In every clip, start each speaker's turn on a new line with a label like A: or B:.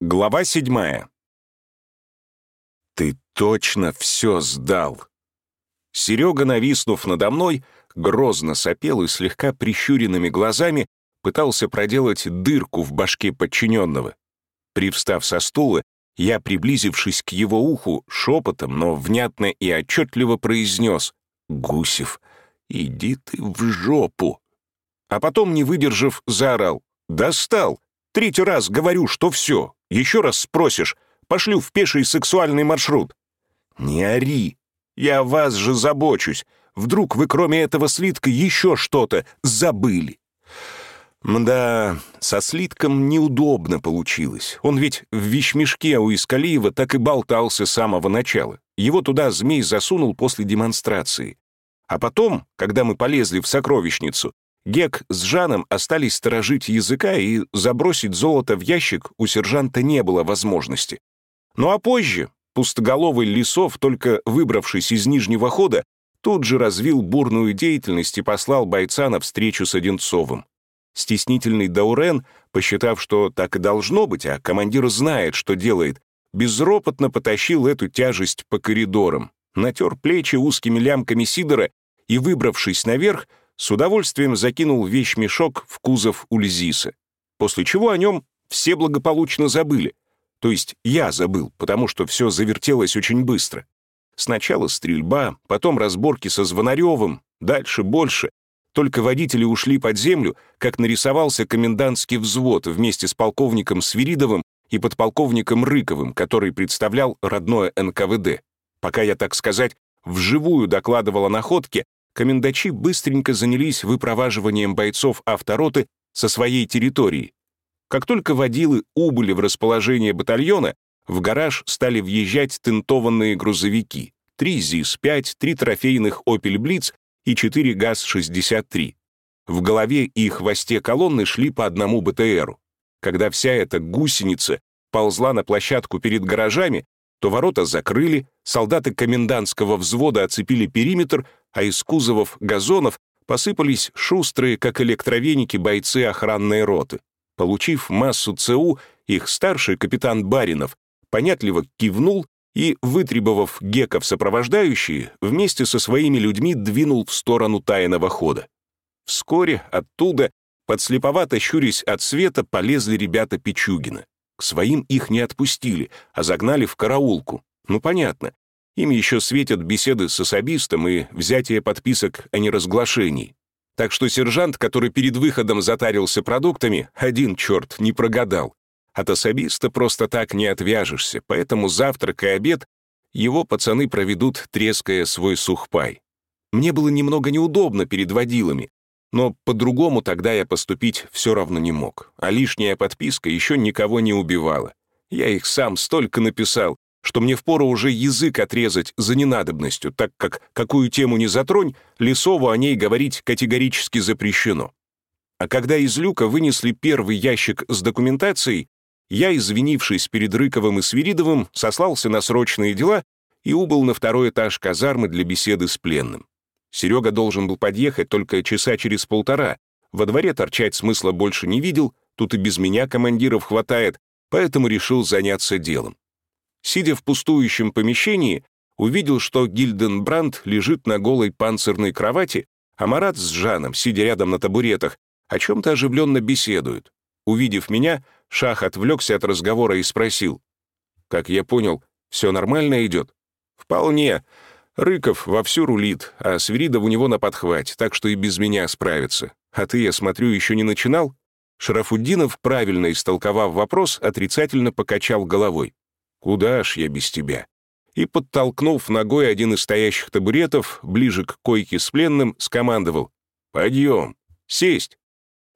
A: Глава седьмая. «Ты точно все сдал!» Серега, нависнув надо мной, грозно сопел и слегка прищуренными глазами пытался проделать дырку в башке подчиненного. Привстав со стула, я, приблизившись к его уху, шепотом, но внятно и отчетливо произнес «Гусев, иди ты в жопу!» А потом, не выдержав, заорал «Достал! Третий раз говорю, что все. Еще раз спросишь, пошлю в пеший сексуальный маршрут». «Не ори! Я о вас же забочусь. Вдруг вы кроме этого слитка еще что-то забыли?» Мда, со слитком неудобно получилось. Он ведь в вещмешке у Искалиева так и болтался с самого начала. Его туда змей засунул после демонстрации. А потом, когда мы полезли в сокровищницу, Гек с Жаном остались сторожить языка, и забросить золото в ящик у сержанта не было возможности. Ну а позже пустоголовый Лисов, только выбравшись из нижнего хода, тут же развил бурную деятельность и послал бойца на встречу с Одинцовым. Стеснительный Даурен, посчитав, что так и должно быть, а командир знает, что делает, безропотно потащил эту тяжесть по коридорам, натер плечи узкими лямками Сидора и, выбравшись наверх, с удовольствием закинул вещмешок в кузов Ульзиса, после чего о нем все благополучно забыли. То есть я забыл, потому что все завертелось очень быстро. Сначала стрельба, потом разборки со Звонаревым, дальше больше. Только водители ушли под землю, как нарисовался комендантский взвод вместе с полковником Свиридовым и подполковником Рыковым, который представлял родное НКВД. Пока я, так сказать, вживую докладывал о находке, комендачи быстренько занялись выпроваживанием бойцов автороты со своей территории. Как только водилы убыли в расположение батальона, в гараж стали въезжать тентованные грузовики. Три ЗИС-5, три трофейных «Опель Блиц» и четыре ГАЗ-63. В голове и хвосте колонны шли по одному БТРу. Когда вся эта гусеница ползла на площадку перед гаражами, то ворота закрыли, солдаты комендантского взвода оцепили периметр, а из кузовов газонов посыпались шустрые, как электровеники, бойцы охранной роты. Получив массу ЦУ, их старший капитан Баринов понятливо кивнул и, вытребовав геков сопровождающие, вместе со своими людьми двинул в сторону тайного хода. Вскоре оттуда, подслеповато щурясь от света, полезли ребята Пичугина. К своим их не отпустили, а загнали в караулку. Ну, понятно. Им еще светят беседы с особистом и взятие подписок о неразглашении. Так что сержант, который перед выходом затарился продуктами, один черт не прогадал. От особиста просто так не отвяжешься, поэтому завтрак и обед его пацаны проведут, треская свой сухпай. Мне было немного неудобно перед водилами, но по-другому тогда я поступить все равно не мог, а лишняя подписка еще никого не убивала. Я их сам столько написал, что мне впору уже язык отрезать за ненадобностью, так как какую тему не затронь, Лесову о ней говорить категорически запрещено. А когда из люка вынесли первый ящик с документацией, я, извинившись перед Рыковым и Свиридовым, сослался на срочные дела и убыл на второй этаж казармы для беседы с пленным. Серега должен был подъехать только часа через полтора. Во дворе торчать смысла больше не видел, тут и без меня командиров хватает, поэтому решил заняться делом. Сидя в пустующем помещении, увидел, что Гильденбранд лежит на голой панцирной кровати, а Марат с Жаном, сидя рядом на табуретах, о чем-то оживленно беседуют. Увидев меня, Шах отвлекся от разговора и спросил. «Как я понял, все нормально идет?» «Вполне. Рыков вовсю рулит, а Свиридов у него на подхвате, так что и без меня справится. А ты, я смотрю, еще не начинал?» Шарафуддинов, правильно истолковав вопрос, отрицательно покачал головой. «Куда ж я без тебя?» И, подтолкнув ногой один из стоящих табуретов, ближе к койке с пленным, скомандовал. «Подъем! Сесть!»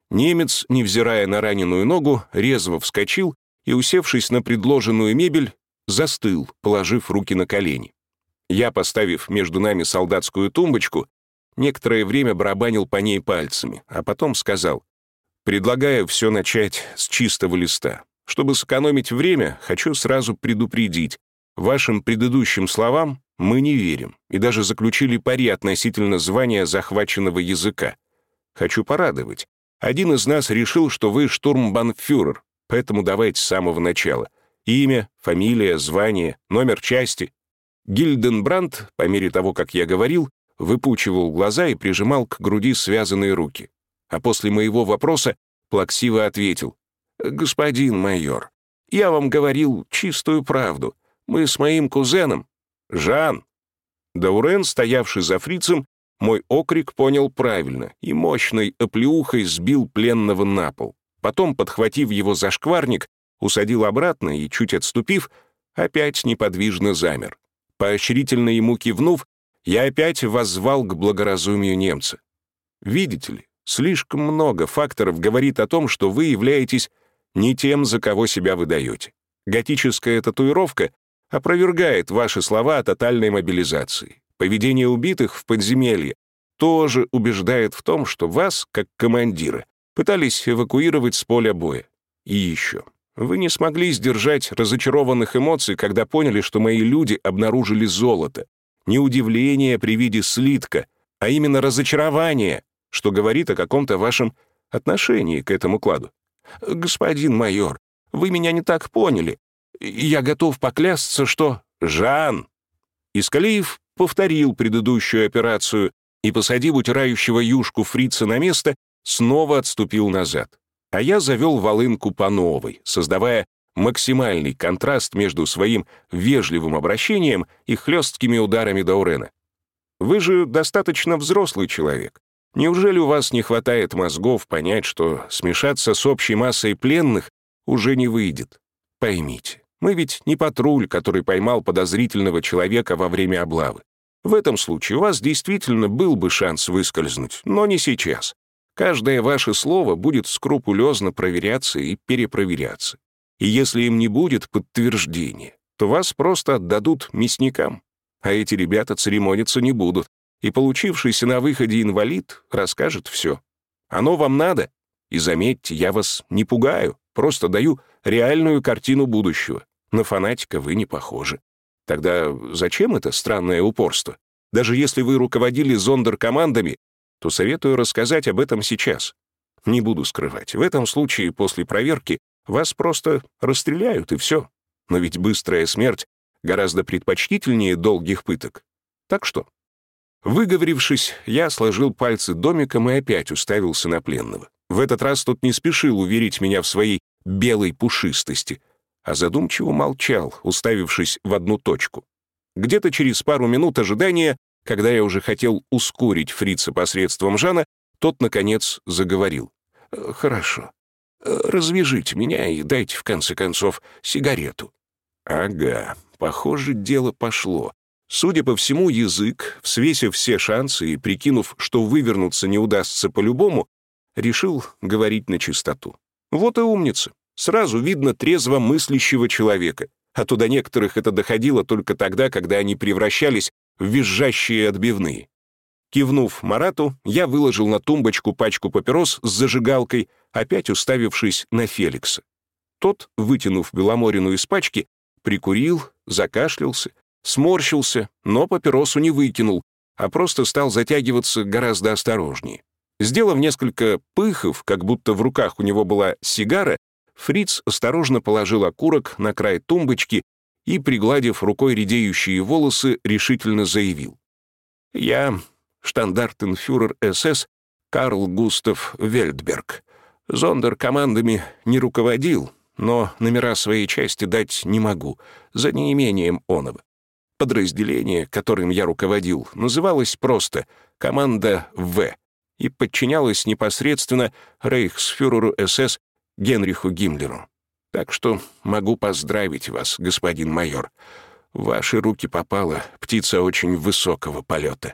A: Немец, невзирая на раненую ногу, резво вскочил и, усевшись на предложенную мебель, застыл, положив руки на колени. Я, поставив между нами солдатскую тумбочку, некоторое время барабанил по ней пальцами, а потом сказал, «Предлагаю все начать с чистого листа. Чтобы сэкономить время, хочу сразу предупредить. Вашим предыдущим словам мы не верим и даже заключили пари относительно звания захваченного языка. Хочу порадовать. Один из нас решил, что вы штурмбанфюрер, поэтому давайте с самого начала. Имя, фамилия, звание, номер части. Гильденбранд, по мере того, как я говорил, выпучивал глаза и прижимал к груди связанные руки. А после моего вопроса плаксиво ответил. «Господин майор, я вам говорил чистую правду. Мы с моим кузеном...» «Жан!» Даурен, стоявший за фрицем, мой окрик понял правильно и мощной оплеухой сбил пленного на пол. Потом, подхватив его за шкварник, усадил обратно и, чуть отступив, опять неподвижно замер. Поощрительно ему кивнув, я опять воззвал к благоразумию немца. Видите ли, слишком много факторов говорит о том, что вы являетесь не тем, за кого себя выдаете. Готическая татуировка опровергает ваши слова о тотальной мобилизации. Поведение убитых в подземелье тоже убеждает в том, что вас, как командира, пытались эвакуировать с поля боя. И еще. Вы не смогли сдержать разочарованных эмоций, когда поняли, что мои люди обнаружили золото. Не удивление при виде слитка, а именно разочарование, что говорит о каком-то вашем отношении к этому кладу. «Господин майор, вы меня не так поняли. Я готов поклясться, что...» «Жан!» Искалиев повторил предыдущую операцию и, посадив утирающего юшку фрица на место, снова отступил назад. А я завел волынку по новой, создавая максимальный контраст между своим вежливым обращением и хлесткими ударами Даурена. «Вы же достаточно взрослый человек. Неужели у вас не хватает мозгов понять, что смешаться с общей массой пленных уже не выйдет? Поймите, мы ведь не патруль, который поймал подозрительного человека во время облавы. В этом случае у вас действительно был бы шанс выскользнуть, но не сейчас. Каждое ваше слово будет скрупулезно проверяться и перепроверяться. И если им не будет подтверждения, то вас просто отдадут мясникам. А эти ребята церемониться не будут, и получившийся на выходе инвалид расскажет все. Оно вам надо? И заметьте, я вас не пугаю, просто даю реальную картину будущего. На фанатика вы не похожи. Тогда зачем это странное упорство? Даже если вы руководили зондеркомандами, то советую рассказать об этом сейчас. Не буду скрывать, в этом случае после проверки вас просто расстреляют, и все. Но ведь быстрая смерть гораздо предпочтительнее долгих пыток. Так что? Выговорившись, я сложил пальцы домиком и опять уставился на пленного. В этот раз тот не спешил уверить меня в своей белой пушистости — а задумчиво молчал, уставившись в одну точку. Где-то через пару минут ожидания, когда я уже хотел ускорить фрица посредством Жана, тот, наконец, заговорил. «Э, «Хорошо. Э, развяжите меня и дайте, в конце концов, сигарету». «Ага, похоже, дело пошло. Судя по всему, язык, взвесив все шансы и прикинув, что вывернуться не удастся по-любому, решил говорить на чистоту. Вот и умница. Сразу видно трезво мыслящего человека, а то до некоторых это доходило только тогда, когда они превращались в визжащие отбивные. Кивнув Марату, я выложил на тумбочку пачку папирос с зажигалкой, опять уставившись на Феликса. Тот, вытянув Беломорину из пачки, прикурил, закашлялся, сморщился, но папиросу не выкинул, а просто стал затягиваться гораздо осторожнее. Сделав несколько пыхов, как будто в руках у него была сигара, Фриц осторожно положил окурок на край тумбочки и, пригладив рукой редеющие волосы, решительно заявил. «Я штандартенфюрер СС Карл Густав Вельдберг. Зондер командами не руководил, но номера своей части дать не могу, за неимением оного. Подразделение, которым я руководил, называлось просто «Команда В» и подчинялось непосредственно рейхсфюреру СС Генриху Гиммлеру. Так что могу поздравить вас, господин майор. В ваши руки попала птица очень высокого полета».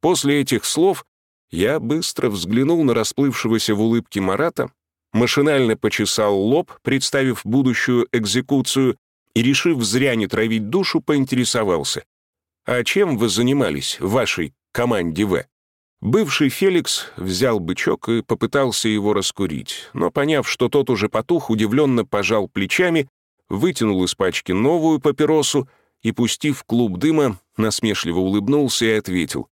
A: После этих слов я быстро взглянул на расплывшегося в улыбке Марата, машинально почесал лоб, представив будущую экзекуцию, и, решив зря не травить душу, поинтересовался. «А чем вы занимались в вашей команде В?» Бывший Феликс взял бычок и попытался его раскурить, но, поняв, что тот уже потух, удивленно пожал плечами, вытянул из пачки новую папиросу и, пустив клуб дыма, насмешливо улыбнулся и ответил,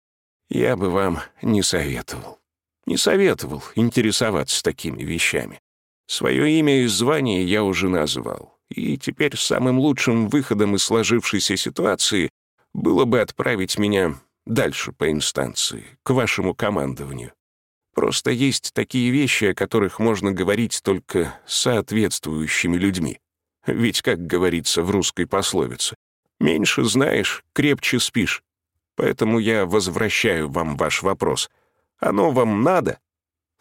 A: «Я бы вам не советовал. Не советовал интересоваться такими вещами. Свое имя и звание я уже назвал, и теперь самым лучшим выходом из сложившейся ситуации было бы отправить меня дальше по инстанции, к вашему командованию. Просто есть такие вещи, о которых можно говорить только с соответствующими людьми. Ведь, как говорится в русской пословице, «меньше знаешь, крепче спишь». Поэтому я возвращаю вам ваш вопрос. Оно вам надо?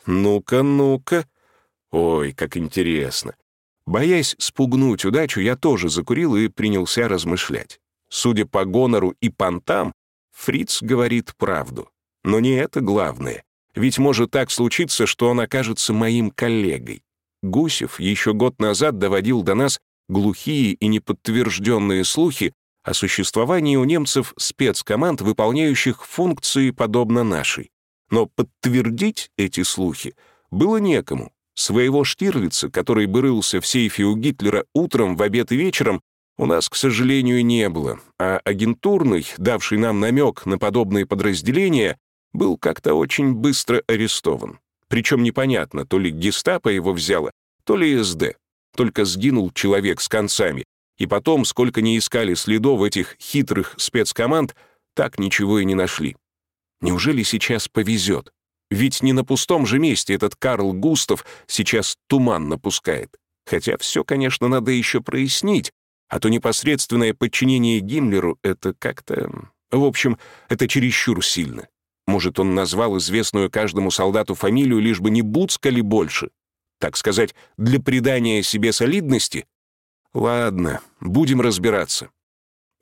A: Ну-ка, ну-ка. Ой, как интересно. Боясь спугнуть удачу, я тоже закурил и принялся размышлять. Судя по гонору и понтам, Фриц говорит правду. Но не это главное. Ведь может так случиться, что он окажется моим коллегой. Гусев еще год назад доводил до нас глухие и неподтвержденные слухи о существовании у немцев спецкоманд, выполняющих функции подобно нашей. Но подтвердить эти слухи было некому. Своего Штирлица, который бы рылся в сейфе у Гитлера утром, в обед и вечером, у нас, к сожалению, не было, а агентурный, давший нам намек на подобные подразделения, был как-то очень быстро арестован. Причем непонятно, то ли гестапо его взяло, то ли СД. Только сгинул человек с концами. И потом, сколько ни искали следов этих хитрых спецкоманд, так ничего и не нашли. Неужели сейчас повезет? Ведь не на пустом же месте этот Карл Густав сейчас туман напускает. Хотя все, конечно, надо еще прояснить, а то непосредственное подчинение Гиммлеру — это как-то... В общем, это чересчур сильно. Может, он назвал известную каждому солдату фамилию, лишь бы не Буцка ли больше? Так сказать, для придания себе солидности? Ладно, будем разбираться.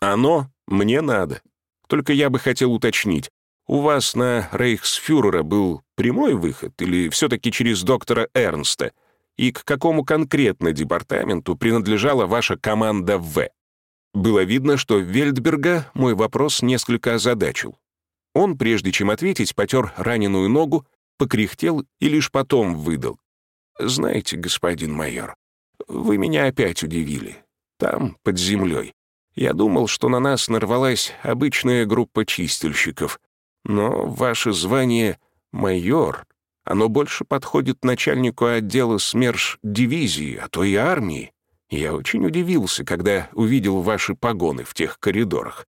A: Оно мне надо. Только я бы хотел уточнить. У вас на рейхсфюрера был прямой выход или все-таки через доктора Эрнста — и к какому конкретно департаменту принадлежала ваша команда В. Было видно, что Вельдберга мой вопрос несколько озадачил. Он, прежде чем ответить, потер раненую ногу, покряхтел и лишь потом выдал. «Знаете, господин майор, вы меня опять удивили. Там, под землей. Я думал, что на нас нарвалась обычная группа чистильщиков. Но ваше звание — майор, оно больше подходит начальнику отдела СМЕРШ дивизии, а то и армии. Я очень удивился, когда увидел ваши погоны в тех коридорах.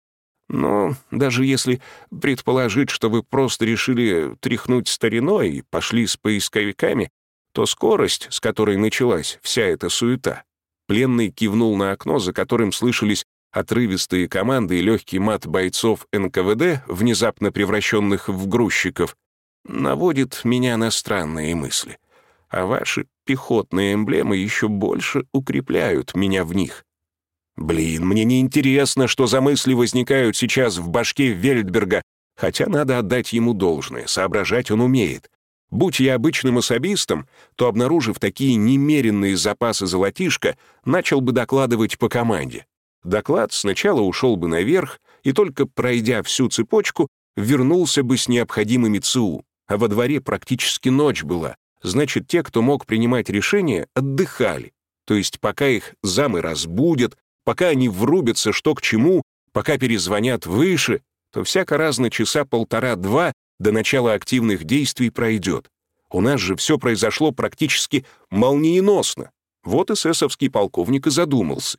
A: Но даже если предположить, что вы просто решили тряхнуть стариной и пошли с поисковиками, то скорость, с которой началась вся эта суета, пленный кивнул на окно, за которым слышались отрывистые команды и легкий мат бойцов НКВД, внезапно превращенных в грузчиков, наводит меня на странные мысли. А ваши пехотные эмблемы еще больше укрепляют меня в них. Блин, мне не интересно, что за мысли возникают сейчас в башке Вельдберга, хотя надо отдать ему должное, соображать он умеет. Будь я обычным особистом, то, обнаружив такие немеренные запасы золотишка, начал бы докладывать по команде. Доклад сначала ушел бы наверх, и только пройдя всю цепочку, вернулся бы с необходимыми ЦУ а во дворе практически ночь была. Значит, те, кто мог принимать решения, отдыхали. То есть пока их замы разбудят, пока они врубятся что к чему, пока перезвонят выше, то всяко разно часа полтора-два до начала активных действий пройдет. У нас же все произошло практически молниеносно. Вот эсэсовский полковник и задумался.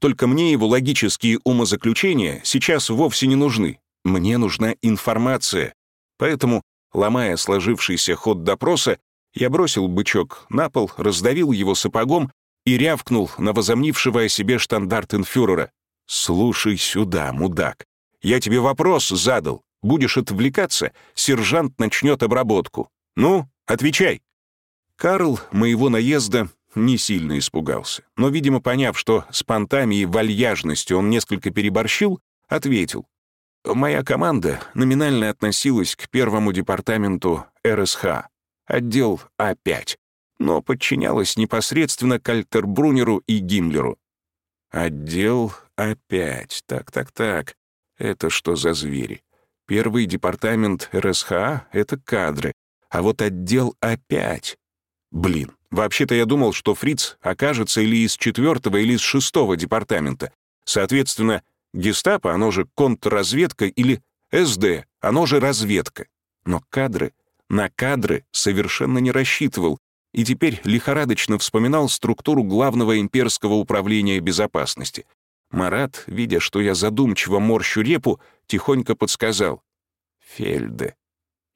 A: Только мне его логические умозаключения сейчас вовсе не нужны. Мне нужна информация. Поэтому Ломая сложившийся ход допроса, я бросил бычок на пол, раздавил его сапогом и рявкнул на возомнившего о себе штандартенфюрера. «Слушай сюда, мудак. Я тебе вопрос задал. Будешь отвлекаться, сержант начнет обработку. Ну, отвечай». Карл моего наезда не сильно испугался, но, видимо, поняв, что с понтами и вальяжностью он несколько переборщил, ответил. Моя команда номинально относилась к первому департаменту РСХ, отдел А5, но подчинялась непосредственно Кальтербрунеру и Гиммлеру. Отдел А5, так-так-так, это что за звери? Первый департамент РСХ — это кадры, а вот отдел А5... Блин, вообще-то я думал, что Фриц окажется или из четвертого, или из шестого департамента. Соответственно, Гестапо, оно же контрразведка, или СД, оно же разведка. Но кадры, на кадры совершенно не рассчитывал, и теперь лихорадочно вспоминал структуру главного имперского управления безопасности. Марат, видя, что я задумчиво морщу репу, тихонько подсказал. «Фельде».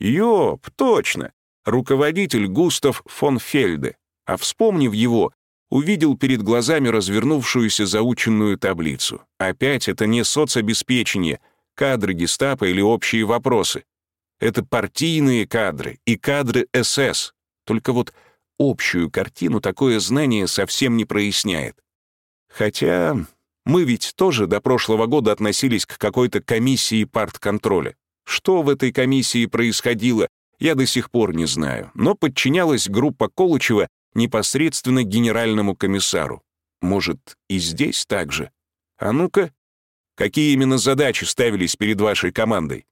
A: «Ёп, точно! Руководитель Густав фон Фельде». А вспомнив его, увидел перед глазами развернувшуюся заученную таблицу. Опять это не соцобеспечение, кадры гестапо или общие вопросы. Это партийные кадры и кадры СС. Только вот общую картину такое знание совсем не проясняет. Хотя мы ведь тоже до прошлого года относились к какой-то комиссии партконтроля. Что в этой комиссии происходило, я до сих пор не знаю, но подчинялась группа Колычева непосредственно генеральному комиссару. Может, и здесь так же? А ну-ка, какие именно задачи ставились перед вашей командой?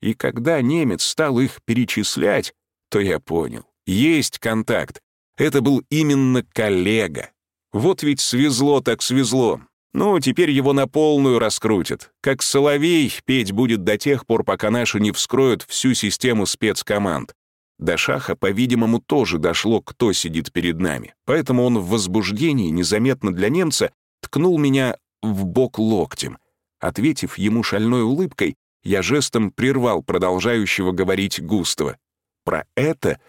A: И когда немец стал их перечислять, то я понял. Есть контакт. Это был именно коллега. Вот ведь свезло так свезло. Ну, теперь его на полную раскрутят. Как соловей петь будет до тех пор, пока наши не вскроют всю систему спецкоманд. До Шаха, по-видимому, тоже дошло, кто сидит перед нами. Поэтому он в возбуждении, незаметно для немца, ткнул меня в бок локтем. Ответив ему шальной улыбкой, я жестом прервал продолжающего говорить Густава. Про это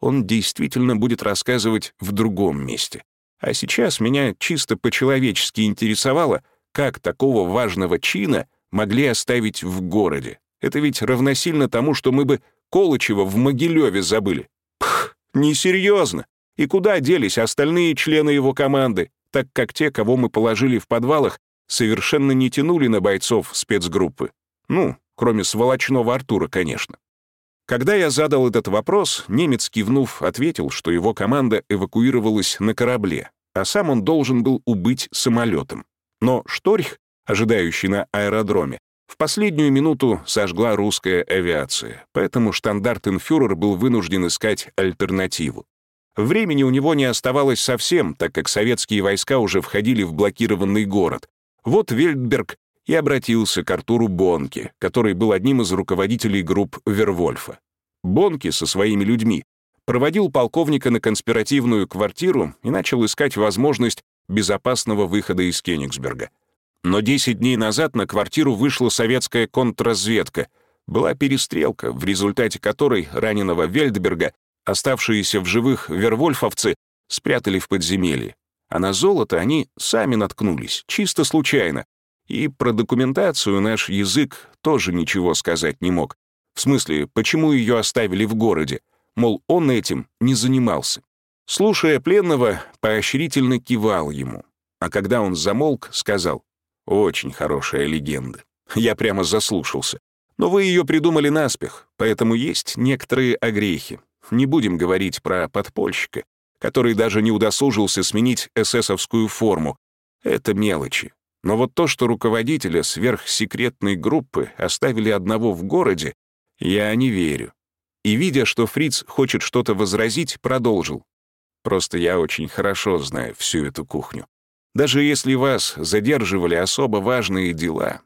A: он действительно будет рассказывать в другом месте. А сейчас меня чисто по-человечески интересовало, как такого важного чина могли оставить в городе. Это ведь равносильно тому, что мы бы Колычева в Могилеве забыли. Пх, несерьезно. И куда делись остальные члены его команды, так как те, кого мы положили в подвалах, совершенно не тянули на бойцов спецгруппы. Ну, кроме сволочного Артура, конечно. Когда я задал этот вопрос, немец, кивнув, ответил, что его команда эвакуировалась на корабле, а сам он должен был убыть самолетом. Но Шторх, ожидающий на аэродроме, в последнюю минуту сожгла русская авиация, поэтому штандартенфюрер был вынужден искать альтернативу. Времени у него не оставалось совсем, так как советские войска уже входили в блокированный город. Вот Вельдберг и обратился к Артуру Бонке, который был одним из руководителей групп Вервольфа. Бонке со своими людьми проводил полковника на конспиративную квартиру и начал искать возможность безопасного выхода из Кенигсберга. Но 10 дней назад на квартиру вышла советская контрразведка. Была перестрелка, в результате которой раненого Вельдберга оставшиеся в живых вервольфовцы спрятали в подземелье. А на золото они сами наткнулись, чисто случайно, и про документацию наш язык тоже ничего сказать не мог. В смысле, почему ее оставили в городе? Мол, он этим не занимался. Слушая пленного, поощрительно кивал ему. А когда он замолк, сказал, «Очень хорошая легенда. Я прямо заслушался. Но вы ее придумали наспех, поэтому есть некоторые огрехи. Не будем говорить про подпольщика, который даже не удосужился сменить эсэсовскую форму. Это мелочи. Но вот то, что руководителя сверхсекретной группы оставили одного в городе, я не верю. И, видя, что Фриц хочет что-то возразить, продолжил. Просто я очень хорошо знаю всю эту кухню. Даже если вас задерживали особо важные дела,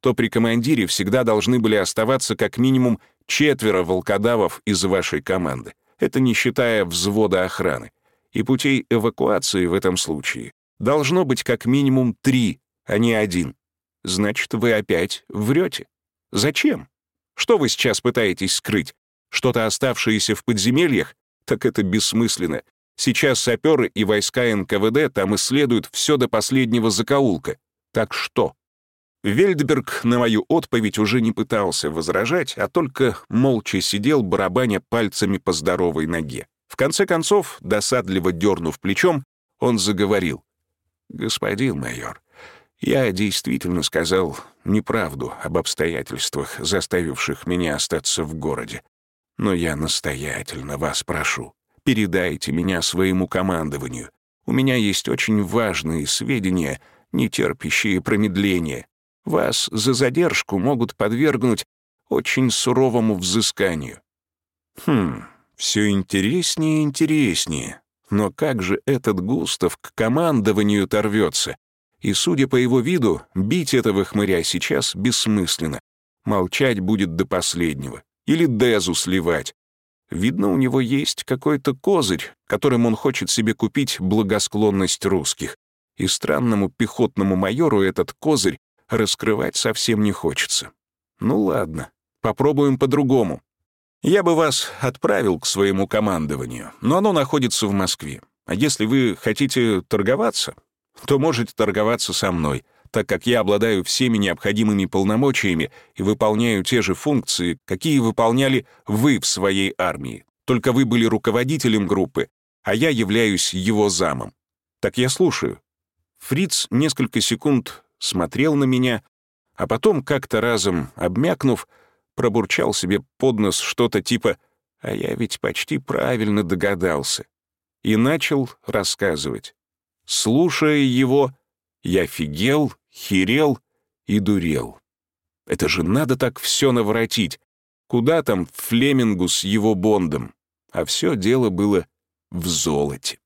A: то при командире всегда должны были оставаться как минимум четверо волкодавов из вашей команды. Это не считая взвода охраны. И путей эвакуации в этом случае должно быть как минимум три а не один. Значит, вы опять врете. Зачем? Что вы сейчас пытаетесь скрыть? Что-то оставшееся в подземельях? Так это бессмысленно. Сейчас саперы и войска НКВД там исследуют все до последнего закоулка. Так что? Вельдберг на мою отповедь уже не пытался возражать, а только молча сидел, барабаня пальцами по здоровой ноге. В конце концов, досадливо дернув плечом, он заговорил. «Господин майор, я действительно сказал неправду об обстоятельствах, заставивших меня остаться в городе. Но я настоятельно вас прошу, передайте меня своему командованию. У меня есть очень важные сведения, не терпящие промедления. Вас за задержку могут подвергнуть очень суровому взысканию. Хм, все интереснее и интереснее. Но как же этот Густав к командованию торвется? И, судя по его виду, бить этого хмыря сейчас бессмысленно. Молчать будет до последнего. Или Дезу сливать. Видно, у него есть какой-то козырь, которым он хочет себе купить благосклонность русских. И странному пехотному майору этот козырь раскрывать совсем не хочется. Ну ладно, попробуем по-другому. Я бы вас отправил к своему командованию, но оно находится в Москве. А если вы хотите торговаться, то можете торговаться со мной, так как я обладаю всеми необходимыми полномочиями и выполняю те же функции, какие выполняли вы в своей армии. Только вы были руководителем группы, а я являюсь его замом. Так я слушаю. Фриц несколько секунд смотрел на меня, а потом, как-то разом обмякнув, пробурчал себе под нос что-то типа «А я ведь почти правильно догадался» и начал рассказывать. Слушая его, я фигел, херел и дурел. Это же надо так все наворотить. Куда там Флемингу с его бондом? А все дело было в золоте.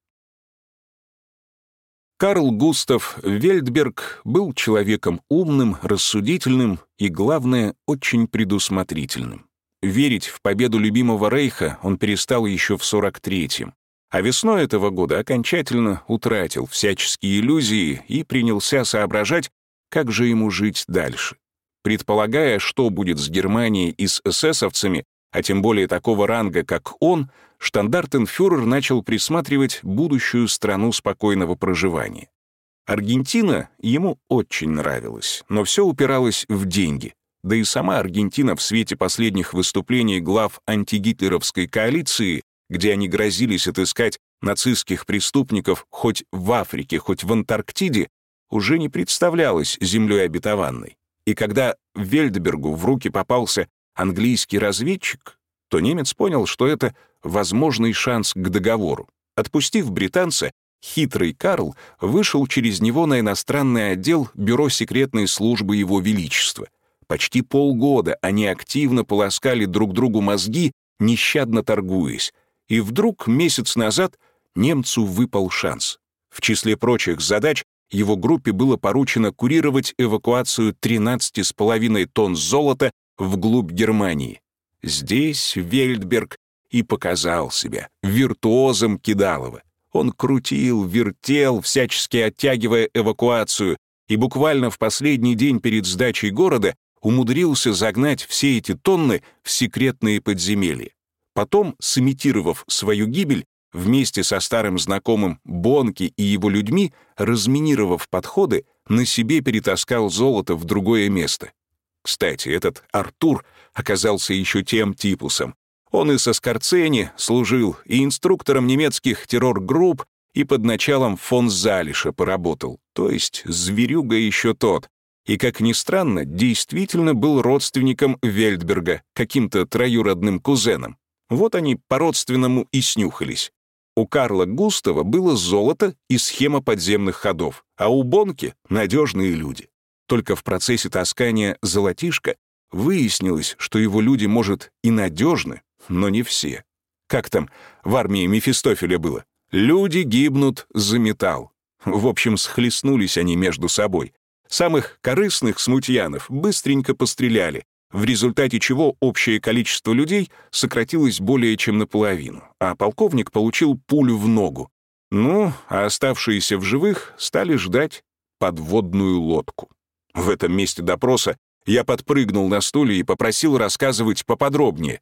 A: Карл Густав Вельдберг был человеком умным, рассудительным и, главное, очень предусмотрительным. Верить в победу любимого Рейха он перестал еще в 43-м, а весной этого года окончательно утратил всяческие иллюзии и принялся соображать, как же ему жить дальше. Предполагая, что будет с Германией и с эсэсовцами, а тем более такого ранга, как он, штандартенфюрер начал присматривать будущую страну спокойного проживания. Аргентина ему очень нравилась, но все упиралось в деньги. Да и сама Аргентина в свете последних выступлений глав антигитлеровской коалиции, где они грозились отыскать нацистских преступников хоть в Африке, хоть в Антарктиде, уже не представлялась землей обетованной. И когда Вельдбергу в руки попался английский разведчик, то немец понял, что это возможный шанс к договору. Отпустив британца, хитрый Карл вышел через него на иностранный отдел Бюро секретной службы Его Величества. Почти полгода они активно полоскали друг другу мозги, нещадно торгуясь. И вдруг, месяц назад, немцу выпал шанс. В числе прочих задач его группе было поручено курировать эвакуацию 13,5 тонн золота вглубь Германии. Здесь Вельдберг и показал себя виртуозом Кидалова. Он крутил, вертел, всячески оттягивая эвакуацию, и буквально в последний день перед сдачей города умудрился загнать все эти тонны в секретные подземелья. Потом, сымитировав свою гибель, вместе со старым знакомым Бонки и его людьми, разминировав подходы, на себе перетаскал золото в другое место. Кстати, этот Артур оказался еще тем типусом. Он и со Скорцени служил, и инструктором немецких террор-групп, и под началом фон Залиша поработал, то есть зверюга еще тот. И, как ни странно, действительно был родственником Вельдберга, каким-то троюродным кузеном. Вот они по-родственному и снюхались. У Карла Густава было золото и схема подземных ходов, а у Бонки — надежные люди. Только в процессе таскания золотишка выяснилось, что его люди, может, и надежны, но не все. Как там в армии Мефистофеля было? Люди гибнут за металл. В общем, схлестнулись они между собой. Самых корыстных смутьянов быстренько постреляли, в результате чего общее количество людей сократилось более чем наполовину, а полковник получил пулю в ногу. Ну, а оставшиеся в живых стали ждать подводную лодку. В этом месте допроса я подпрыгнул на стуле и попросил рассказывать поподробнее.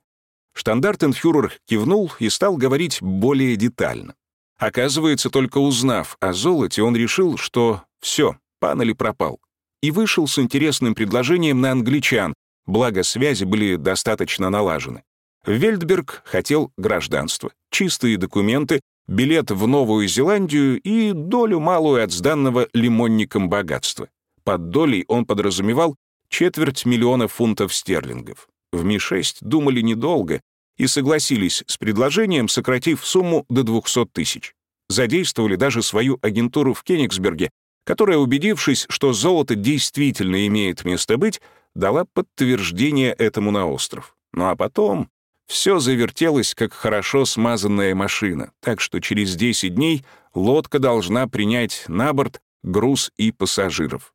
A: Штандартенфюрер кивнул и стал говорить более детально. Оказывается, только узнав о золоте, он решил, что все, панели пропал, и вышел с интересным предложением на англичан, благо связи были достаточно налажены. Вельдберг хотел гражданство, чистые документы, билет в Новую Зеландию и долю малую от сданного лимонником богатства. Под долей он подразумевал четверть миллиона фунтов стерлингов. В Ми-6 думали недолго и согласились с предложением, сократив сумму до 200 тысяч. Задействовали даже свою агентуру в Кенигсберге, которая, убедившись, что золото действительно имеет место быть, дала подтверждение этому на остров. Ну а потом все завертелось, как хорошо смазанная машина, так что через 10 дней лодка должна принять на борт груз и пассажиров.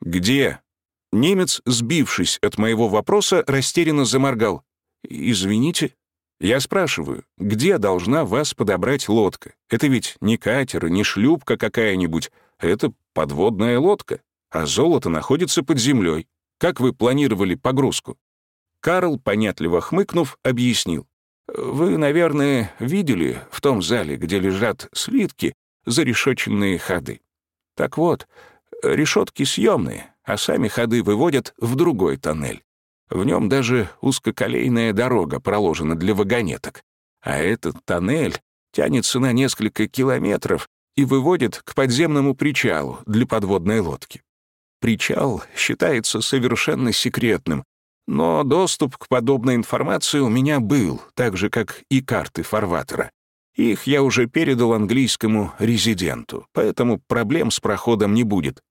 A: «Где?» Немец, сбившись от моего вопроса, растерянно заморгал. «Извините». Я спрашиваю, где должна вас подобрать лодка? Это ведь не катер, не шлюпка какая-нибудь, это подводная лодка, а золото находится под землей. Как вы планировали погрузку?» Карл, понятливо хмыкнув, объяснил. «Вы, наверное, видели в том зале, где лежат слитки, зарешоченные ходы. Так вот, решетки съемные, а сами ходы выводят в другой тоннель. В нем даже узкоколейная дорога проложена для вагонеток. А этот тоннель тянется на несколько километров и выводит к подземному причалу для подводной лодки. Причал считается совершенно секретным, но доступ к подобной информации у меня был, так же, как и карты фарватера. Их я уже передал английскому резиденту, поэтому проблем с проходом не будет.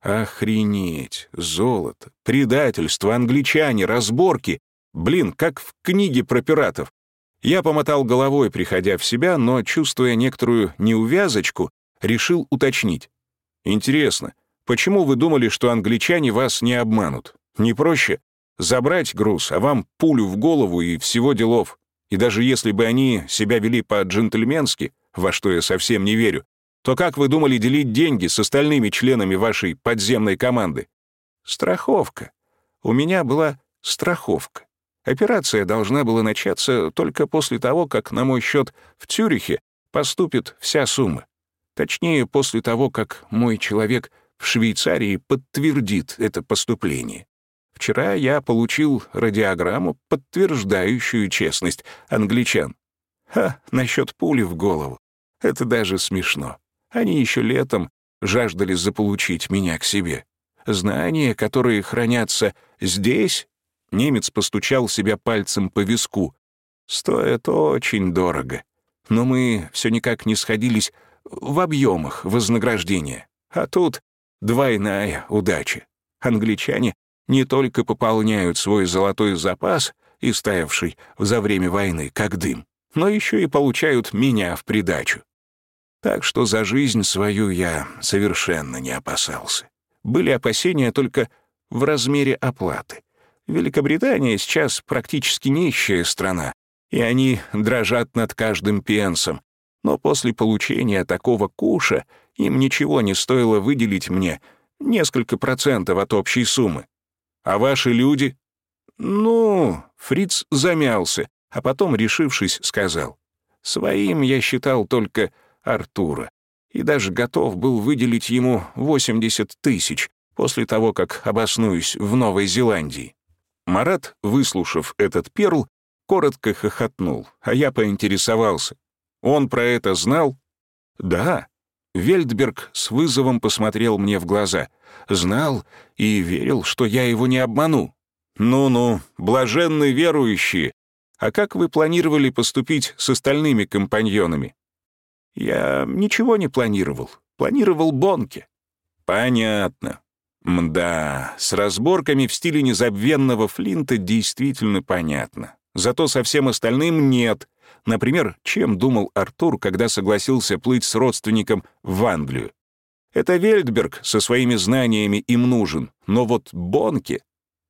A: Охренеть! Золото, предательство, англичане, разборки. Блин, как в книге про пиратов. Я помотал головой, приходя в себя, но, чувствуя некоторую неувязочку, решил уточнить. «Интересно, почему вы думали, что англичане вас не обманут? Не проще забрать груз, а вам пулю в голову и всего делов? И даже если бы они себя вели по-джентльменски, во что я совсем не верю, то как вы думали делить деньги с остальными членами вашей подземной команды? Страховка. У меня была страховка. Операция должна была начаться только после того, как на мой счет в Цюрихе поступит вся сумма. Точнее, после того, как мой человек в Швейцарии подтвердит это поступление. Вчера я получил радиограмму, подтверждающую честность англичан. Ха, насчет пули в голову. Это даже смешно. Они еще летом жаждали заполучить меня к себе. Знания, которые хранятся здесь, немец постучал себя пальцем по виску, стоят очень дорого. Но мы все никак не сходились в объемах вознаграждения. А тут двойная удача. Англичане не только пополняют свой золотой запас, истаявший за время войны как дым, но еще и получают меня в придачу. Так что за жизнь свою я совершенно не опасался. Были опасения только в размере оплаты. Великобритания сейчас практически нищая страна, и они дрожат над каждым пенсом. Но после получения такого куша им ничего не стоило выделить мне несколько процентов от общей суммы. А ваши люди? Ну, Фриц замялся, а потом, решившись, сказал. Своим я считал только Артура, и даже готов был выделить ему 80 тысяч после того, как обоснуюсь в Новой Зеландии. Марат, выслушав этот перл, коротко хохотнул, а я поинтересовался. Он про это знал? Да. Вельдберг с вызовом посмотрел мне в глаза. Знал и верил, что я его не обману. Ну-ну, блаженны верующие. А как вы планировали поступить с остальными компаньонами? Я ничего не планировал. Планировал Бонки. Понятно. Мда, с разборками в стиле незабвенного Флинта действительно понятно. Зато со всем остальным нет. Например, чем думал Артур, когда согласился плыть с родственником в Англию? Это Вельдберг со своими знаниями им нужен, но вот Бонки...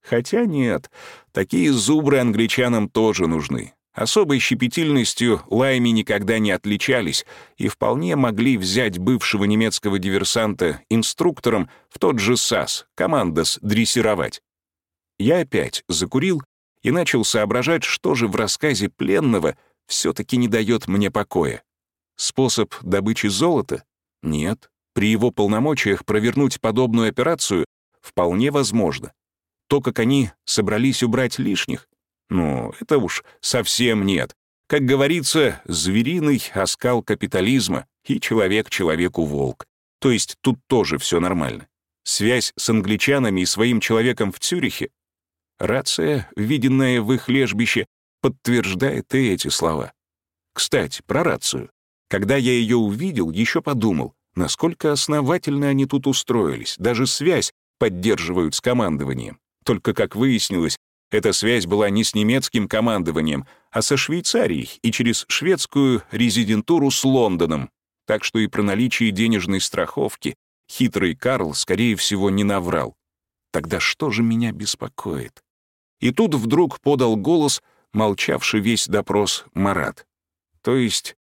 A: Хотя нет, такие зубры англичанам тоже нужны. Особой щепетильностью лайми никогда не отличались и вполне могли взять бывшего немецкого диверсанта инструктором в тот же САС, командос дрессировать. Я опять закурил и начал соображать, что же в рассказе пленного все-таки не дает мне покоя. Способ добычи золота? Нет. При его полномочиях провернуть подобную операцию вполне возможно. То, как они собрались убрать лишних, ну, это уж совсем нет. Как говорится, звериный оскал капитализма и человек человеку волк. То есть тут тоже все нормально. Связь с англичанами и своим человеком в Цюрихе. Рация, виденная в их лежбище, подтверждает и эти слова. Кстати, про рацию. Когда я ее увидел, еще подумал, насколько основательно они тут устроились, даже связь поддерживают с командованием. Только, как выяснилось, эта связь была не с немецким командованием, а со Швейцарией и через шведскую резидентуру с Лондоном. Так что и про наличие денежной страховки хитрый Карл, скорее всего, не наврал. Тогда что же меня беспокоит? И тут вдруг подал голос молчавший весь допрос Марат. То есть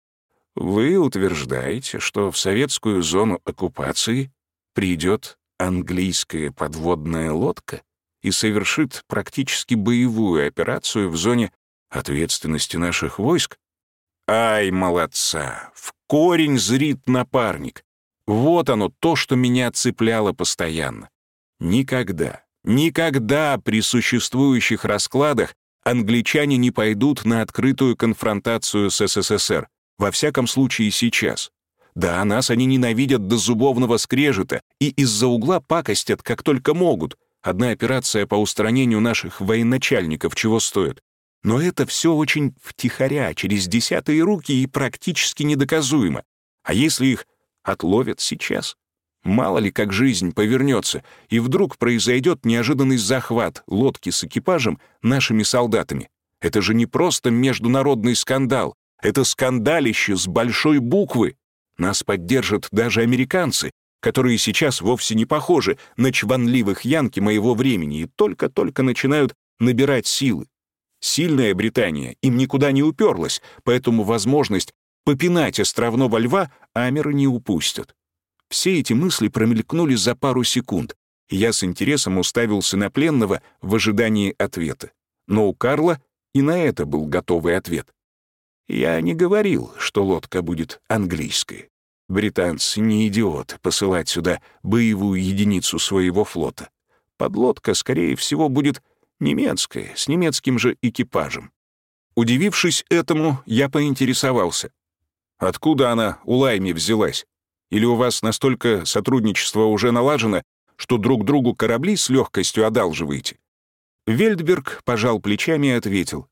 A: вы утверждаете, что в советскую зону оккупации придет английская подводная лодка и совершит практически боевую операцию в зоне ответственности наших войск? Ай, молодца! В корень зрит напарник. Вот оно, то, что меня цепляло постоянно. Никогда, никогда при существующих раскладах англичане не пойдут на открытую конфронтацию с СССР. Во всяком случае, сейчас. Да, нас они ненавидят до зубовного скрежета и из-за угла пакостят, как только могут. Одна операция по устранению наших военачальников чего стоит. Но это все очень втихаря, через десятые руки и практически недоказуемо. А если их отловят сейчас? Мало ли, как жизнь повернется, и вдруг произойдет неожиданный захват лодки с экипажем нашими солдатами. Это же не просто международный скандал, это скандалище с большой буквы. Нас поддержат даже американцы, которые сейчас вовсе не похожи на чванливых янки моего времени и только-только начинают набирать силы. Сильная Британия им никуда не уперлась, поэтому возможность попинать островного льва Амеры не упустят. Все эти мысли промелькнули за пару секунд, и я с интересом уставился на пленного в ожидании ответа. Но у Карла и на это был готовый ответ. Я не говорил, что лодка будет английской. Британцы не идиоты посылать сюда боевую единицу своего флота. Подлодка, скорее всего, будет немецкая, с немецким же экипажем. Удивившись этому, я поинтересовался. Откуда она у Лайми взялась? Или у вас настолько сотрудничество уже налажено, что друг другу корабли с легкостью одалживаете?» Вельдберг пожал плечами и ответил.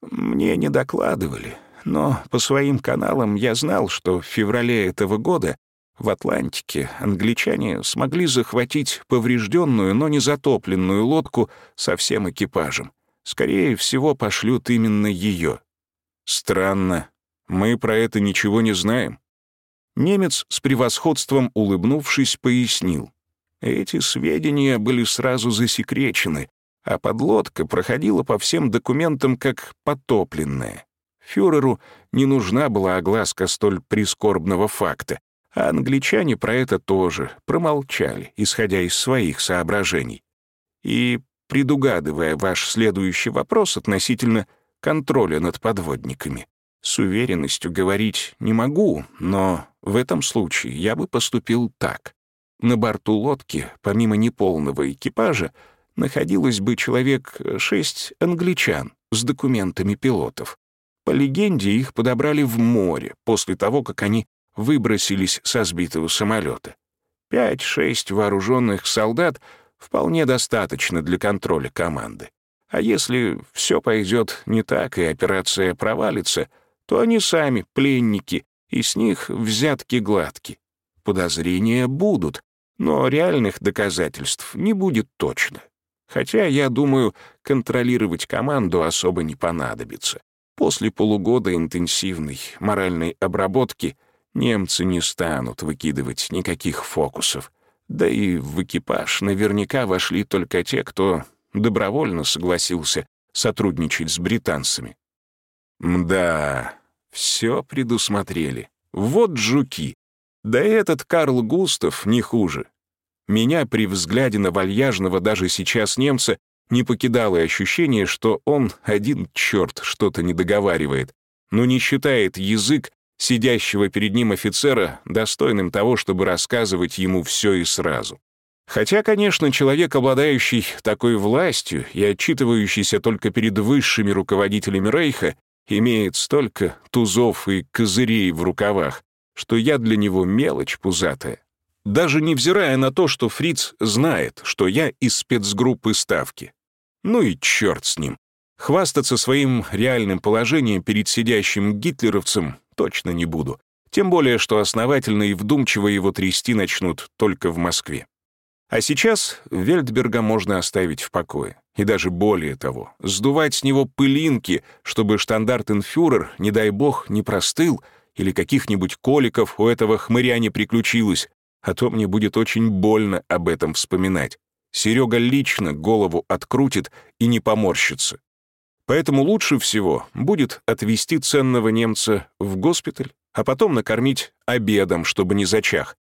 A: «Мне не докладывали но по своим каналам я знал, что в феврале этого года в Атлантике англичане смогли захватить поврежденную, но не затопленную лодку со всем экипажем. Скорее всего, пошлют именно ее. Странно. Мы про это ничего не знаем. Немец с превосходством улыбнувшись пояснил. Эти сведения были сразу засекречены, а подлодка проходила по всем документам как потопленная. Фюреру не нужна была огласка столь прискорбного факта, а англичане про это тоже промолчали, исходя из своих соображений. И, предугадывая ваш следующий вопрос относительно контроля над подводниками, с уверенностью говорить не могу, но в этом случае я бы поступил так. На борту лодки, помимо неполного экипажа, находилось бы человек шесть англичан с документами пилотов. По легенде, их подобрали в море после того, как они выбросились со сбитого самолета. Пять-шесть вооруженных солдат вполне достаточно для контроля команды. А если все пойдет не так и операция провалится, то они сами пленники, и с них взятки гладки. Подозрения будут, но реальных доказательств не будет точно. Хотя, я думаю, контролировать команду особо не понадобится. После полугода интенсивной моральной обработки немцы не станут выкидывать никаких фокусов. Да и в экипаж наверняка вошли только те, кто добровольно согласился сотрудничать с британцами. Мда, все предусмотрели. Вот жуки. Да этот Карл Густав не хуже. Меня при взгляде на вальяжного даже сейчас немца не покидало ощущение, что он один черт что-то не договаривает, но не считает язык сидящего перед ним офицера достойным того, чтобы рассказывать ему все и сразу. Хотя, конечно, человек, обладающий такой властью и отчитывающийся только перед высшими руководителями Рейха, имеет столько тузов и козырей в рукавах, что я для него мелочь пузатая. Даже невзирая на то, что Фриц знает, что я из спецгруппы Ставки. Ну и черт с ним. Хвастаться своим реальным положением перед сидящим гитлеровцем точно не буду. Тем более, что основательно и вдумчиво его трясти начнут только в Москве. А сейчас Вельдберга можно оставить в покое. И даже более того, сдувать с него пылинки, чтобы штандартенфюрер, не дай бог, не простыл, или каких-нибудь коликов у этого хмыря не приключилось, а то мне будет очень больно об этом вспоминать. Серега лично голову открутит и не поморщится. Поэтому лучше всего будет отвезти ценного немца в госпиталь, а потом накормить обедом, чтобы не зачах.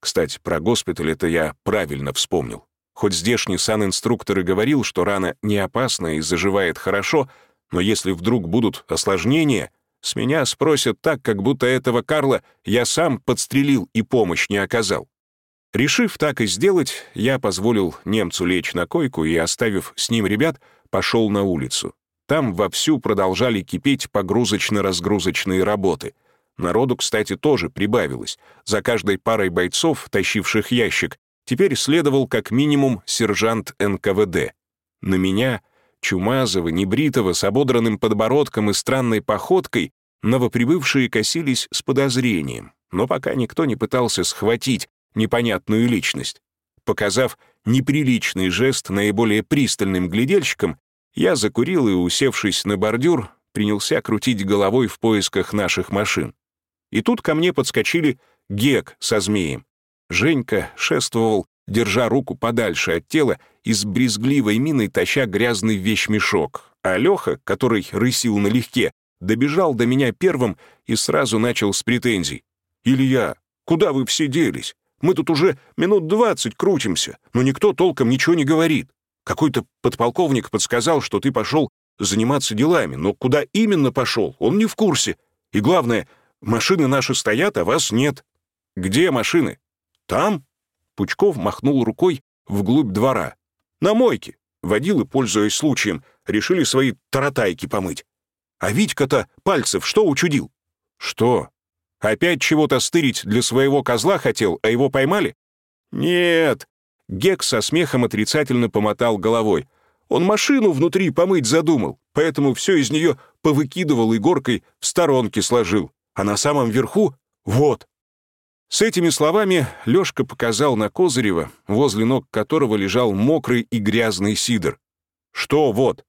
A: Кстати, про госпиталь это я правильно вспомнил. Хоть здешний санинструктор и говорил, что рана не опасна и заживает хорошо, но если вдруг будут осложнения, с меня спросят так, как будто этого Карла я сам подстрелил и помощь не оказал. Решив так и сделать, я позволил немцу лечь на койку и, оставив с ним ребят, пошел на улицу. Там вовсю продолжали кипеть погрузочно-разгрузочные работы. Народу, кстати, тоже прибавилось. За каждой парой бойцов, тащивших ящик, теперь следовал как минимум сержант НКВД. На меня, чумазого, небритого, с ободранным подбородком и странной походкой, новоприбывшие косились с подозрением, но пока никто не пытался схватить непонятную личность. Показав неприличный жест наиболее пристальным глядельщикам, я закурил и, усевшись на бордюр, принялся крутить головой в поисках наших машин. И тут ко мне подскочили Гек со змеем. Женька шествовал, держа руку подальше от тела и с брезгливой миной таща грязный вещмешок, а Леха, который рысил налегке, добежал до меня первым и сразу начал с претензий. «Илья, куда вы все делись? Мы тут уже минут двадцать крутимся, но никто толком ничего не говорит. Какой-то подполковник подсказал, что ты пошел заниматься делами, но куда именно пошел, он не в курсе. И главное, машины наши стоят, а вас нет. Где машины? Там? Пучков махнул рукой вглубь двора. На мойке. Водилы, пользуясь случаем, решили свои таратайки помыть. А Витька-то пальцев что учудил? Что? Опять чего-то стырить для своего козла хотел, а его поймали? Нет. Гек со смехом отрицательно помотал головой. Он машину внутри помыть задумал, поэтому все из нее повыкидывал и горкой в сторонке сложил. А на самом верху — вот. С этими словами Лёшка показал на Козырева, возле ног которого лежал мокрый и грязный сидор. «Что вот?»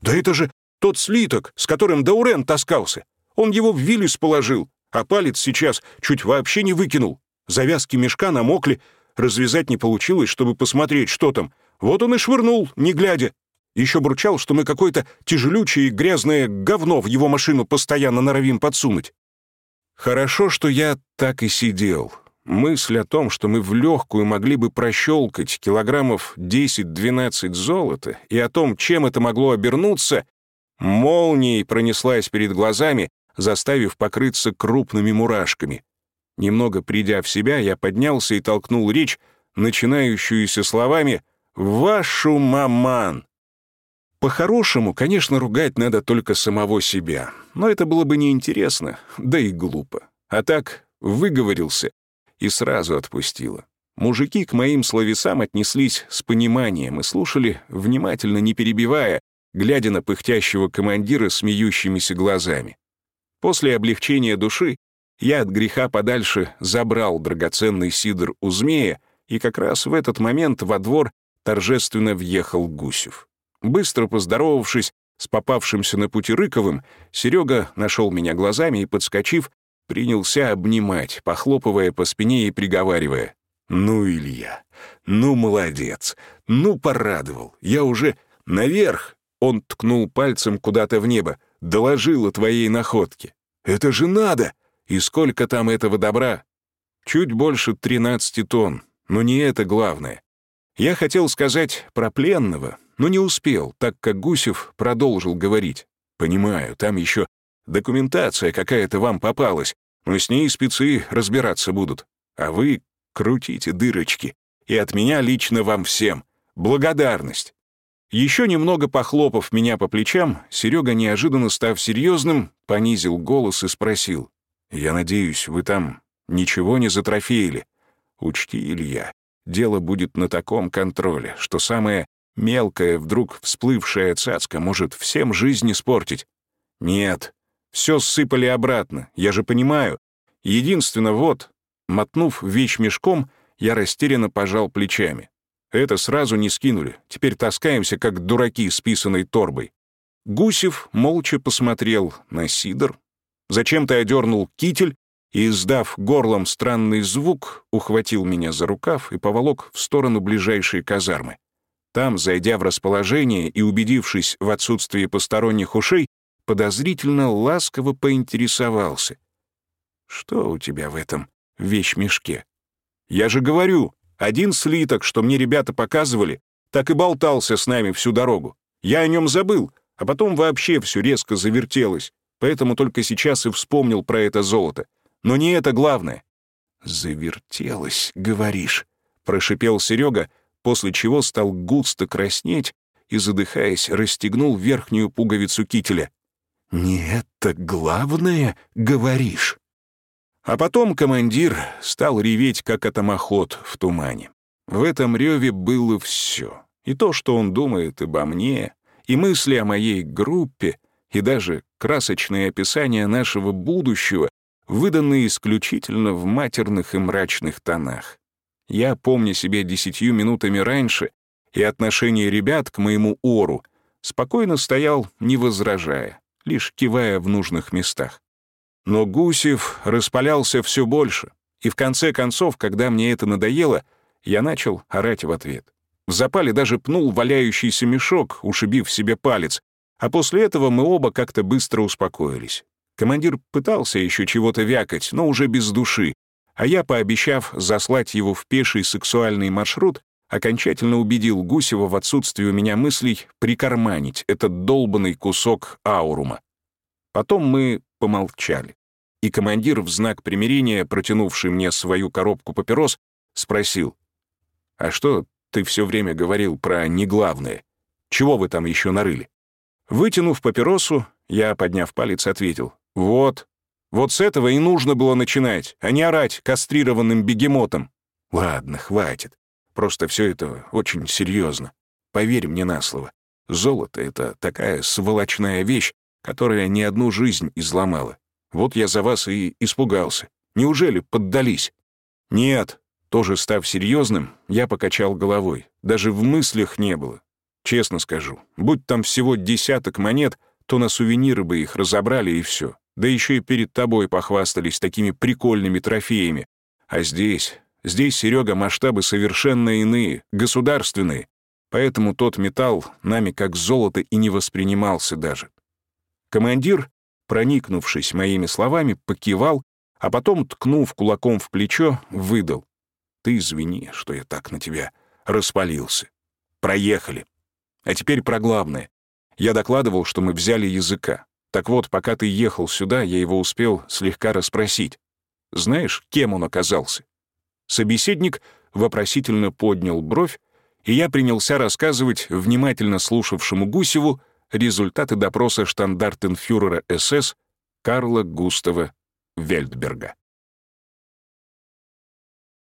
A: «Да это же тот слиток, с которым Даурен таскался. Он его в Виллис положил, а палец сейчас чуть вообще не выкинул. Завязки мешка намокли, развязать не получилось, чтобы посмотреть, что там. Вот он и швырнул, не глядя. Еще бурчал, что мы какое-то тяжелючее и грязное говно в его машину постоянно норовим подсунуть. Хорошо, что я так и сидел. Мысль о том, что мы в легкую могли бы прощелкать килограммов 10-12 золота, и о том, чем это могло обернуться, молнией пронеслась перед глазами, заставив покрыться крупными мурашками. Немного придя в себя, я поднялся и толкнул речь, начинающуюся словами «Вашу маман!». По-хорошему, конечно, ругать надо только самого себя, но это было бы неинтересно, да и глупо. А так выговорился и сразу отпустила. Мужики к моим словесам отнеслись с пониманием и слушали, внимательно не перебивая, глядя на пыхтящего командира смеющимися глазами. После облегчения души я от греха подальше забрал драгоценный сидр у змея, и как раз в этот момент во двор торжественно въехал Гусев. Быстро поздоровавшись с попавшимся на пути Рыковым, Серега нашел меня глазами и, подскочив, принялся обнимать, похлопывая по спине и приговаривая. «Ну, Илья, ну, молодец, ну, порадовал, я уже наверх!» Он ткнул пальцем куда-то в небо доложил о твоей находке. Это же надо! И сколько там этого добра? Чуть больше 13 тонн, но не это главное. Я хотел сказать про пленного, но не успел, так как Гусев продолжил говорить. Понимаю, там еще документация какая-то вам попалась, но с ней спецы разбираться будут. А вы крутите дырочки. И от меня лично вам всем. Благодарность. Еще немного похлопав меня по плечам, Серега, неожиданно став серьезным, понизил голос и спросил. «Я надеюсь, вы там ничего не затрофеили? Учти, Илья, дело будет на таком контроле, что самое мелкое, вдруг всплывшая цацка может всем жизнь испортить. Нет, все ссыпали обратно, я же понимаю. Единственно вот, мотнув вещь мешком, я растерянно пожал плечами. Это сразу не скинули. Теперь таскаемся, как дураки с писаной торбой. Гусев молча посмотрел на Сидор, зачем-то одернул китель и, издав горлом странный звук, ухватил меня за рукав и поволок в сторону ближайшей казармы. Там, зайдя в расположение и убедившись в отсутствии посторонних ушей, подозрительно ласково поинтересовался. «Что у тебя в этом вещмешке?» «Я же говорю, один слиток, что мне ребята показывали, так и болтался с нами всю дорогу. Я о нем забыл, а потом вообще все резко завертелось, поэтому только сейчас и вспомнил про это золото. Но не это главное». «Завертелось, говоришь», — прошипел Серега, после чего стал густо краснеть и, задыхаясь, расстегнул верхнюю пуговицу кителя. «Не это главное, говоришь?» А потом командир стал реветь, как атомоход в тумане. В этом реве было все. И то, что он думает обо мне, и мысли о моей группе, и даже красочные описания нашего будущего, выданные исключительно в матерных и мрачных тонах. Я, помня себе десятью минутами раньше и отношение ребят к моему ору, спокойно стоял, не возражая, лишь кивая в нужных местах. Но Гусев распалялся все больше, и в конце концов, когда мне это надоело, я начал орать в ответ. В запале даже пнул валяющийся мешок, ушибив себе палец, а после этого мы оба как-то быстро успокоились. Командир пытался еще чего-то вякать, но уже без души, а я, пообещав заслать его в пеший сексуальный маршрут, окончательно убедил Гусева в отсутствии у меня мыслей прикарманить этот долбанный кусок аурума. Потом мы помолчали, и командир в знак примирения, протянувший мне свою коробку папирос, спросил, «А что ты все время говорил про неглавное? Чего вы там еще нарыли?» Вытянув папиросу, я, подняв палец, ответил, «Вот, вот с этого и нужно было начинать, а не орать кастрированным бегемотом. Ладно, хватит. Просто все это очень серьезно. Поверь мне на слово. Золото — это такая сволочная вещь, которая ни одну жизнь изломала. Вот я за вас и испугался. Неужели поддались? Нет, тоже став серьезным, я покачал головой. Даже в мыслях не было. Честно скажу, будь там всего десяток монет, то на сувениры бы их разобрали и все. Да еще и перед тобой похвастались такими прикольными трофеями. А здесь, здесь, Серега, масштабы совершенно иные, государственные. Поэтому тот металл нами как золото и не воспринимался даже. Командир, проникнувшись моими словами, покивал, а потом, ткнув кулаком в плечо, выдал. «Ты извини, что я так на тебя распалился. Проехали. А теперь про главное. Я докладывал, что мы взяли языка. Так вот, пока ты ехал сюда, я его успел слегка расспросить. Знаешь, кем он оказался?» Собеседник вопросительно поднял бровь, и я принялся рассказывать внимательно слушавшему Гусеву результаты допроса штандартенфюрера СС Карла Густава Вельдберга.